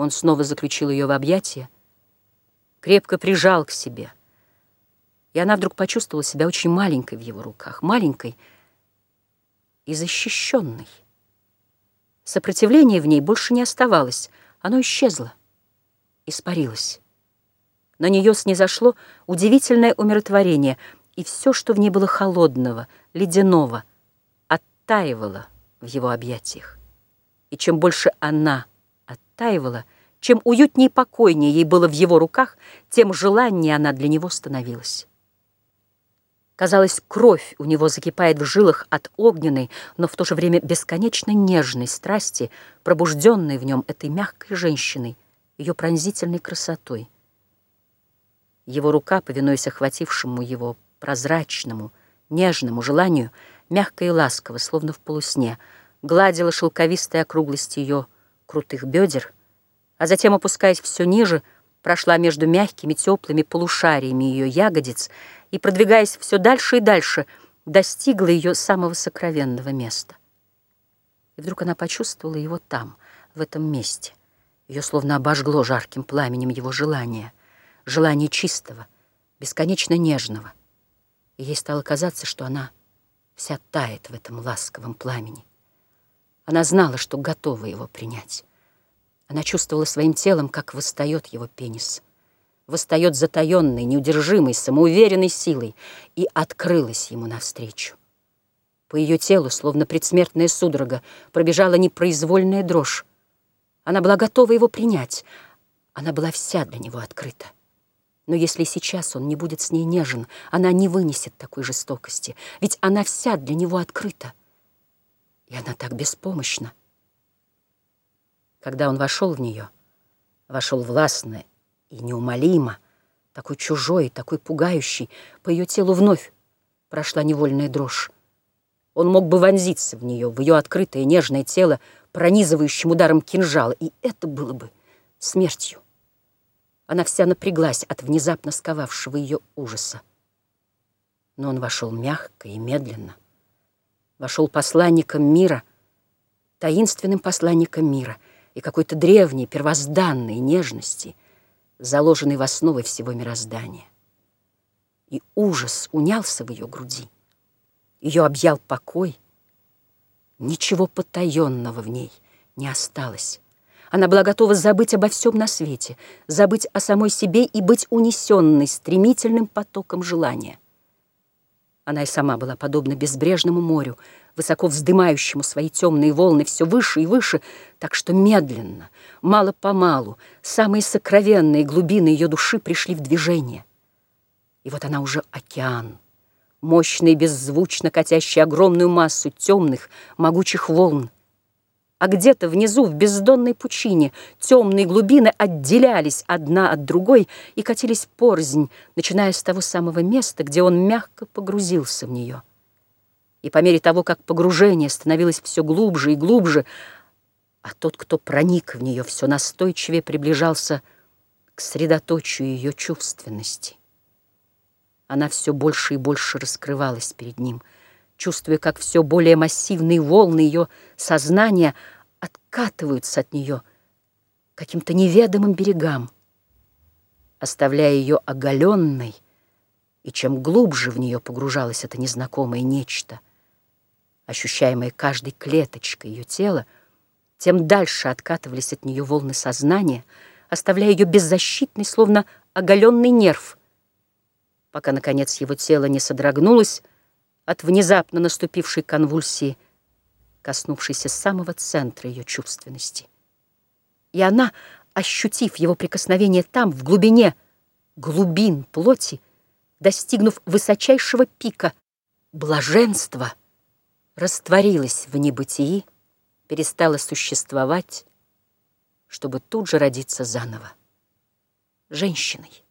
Он снова заключил ее в объятия, крепко прижал к себе. И она вдруг почувствовала себя очень маленькой в его руках, маленькой и защищенной. Сопротивление в ней больше не оставалось, оно исчезло, испарилось. На нее снизошло удивительное умиротворение, и все, что в ней было холодного, ледяного, оттаивало в его объятиях. И чем больше она оттаивала, чем уютнее и покойнее ей было в его руках, тем желаннее она для него становилась. Казалось, кровь у него закипает в жилах от огненной, но в то же время бесконечно нежной страсти, пробужденной в нем этой мягкой женщиной, ее пронзительной красотой. Его рука, повинуясь охватившему его прозрачному, нежному желанию, мягко и ласково, словно в полусне, гладила шелковистые округлости ее крутых бедер, а затем, опускаясь все ниже, прошла между мягкими теплыми полушариями ее ягодиц и, продвигаясь все дальше и дальше, достигла ее самого сокровенного места. И вдруг она почувствовала его там, в этом месте. Ее словно обожгло жарким пламенем его желания, желания чистого, бесконечно нежного. И ей стало казаться, что она вся тает в этом ласковом пламени. Она знала, что готова его принять. Она чувствовала своим телом, как восстает его пенис. Восстает затаенной, неудержимой, самоуверенной силой и открылась ему навстречу. По ее телу, словно предсмертная судорога, пробежала непроизвольная дрожь. Она была готова его принять. Она была вся для него открыта. Но если сейчас он не будет с ней нежен, она не вынесет такой жестокости, ведь она вся для него открыта. И она так беспомощна. Когда он вошел в нее, вошел властно и неумолимо, такой чужой, такой пугающий, по ее телу вновь прошла невольная дрожь. Он мог бы вонзиться в нее, в ее открытое нежное тело, пронизывающим ударом кинжала, и это было бы смертью. Она вся напряглась от внезапно сковавшего ее ужаса. Но он вошел мягко и медленно, вошел посланником мира, таинственным посланником мира и какой-то древней, первозданной нежности, заложенной в основы всего мироздания. И ужас унялся в ее груди. Ее объял покой. Ничего потаенного в ней не осталось. Она была готова забыть обо всем на свете, забыть о самой себе и быть унесенной стремительным потоком желания. Она и сама была подобна безбрежному морю, высоко вздымающему свои темные волны все выше и выше, так что медленно, мало-помалу, самые сокровенные глубины ее души пришли в движение. И вот она уже океан, мощный беззвучно катящий огромную массу темных, могучих волн, а где-то внизу, в бездонной пучине, темные глубины отделялись одна от другой и катились порзнь, начиная с того самого места, где он мягко погрузился в нее. И по мере того, как погружение становилось все глубже и глубже, а тот, кто проник в нее, все настойчивее приближался к средоточию ее чувственности. Она все больше и больше раскрывалась перед ним — чувствуя, как все более массивные волны ее сознания откатываются от нее каким-то неведомым берегам, оставляя ее оголенной, и чем глубже в нее погружалось это незнакомое нечто, ощущаемое каждой клеточкой ее тела, тем дальше откатывались от нее волны сознания, оставляя ее беззащитной, словно оголенный нерв, пока, наконец, его тело не содрогнулось, от внезапно наступившей конвульсии, коснувшейся самого центра ее чувственности. И она, ощутив его прикосновение там, в глубине глубин плоти, достигнув высочайшего пика блаженства, растворилась в небытии, перестала существовать, чтобы тут же родиться заново женщиной.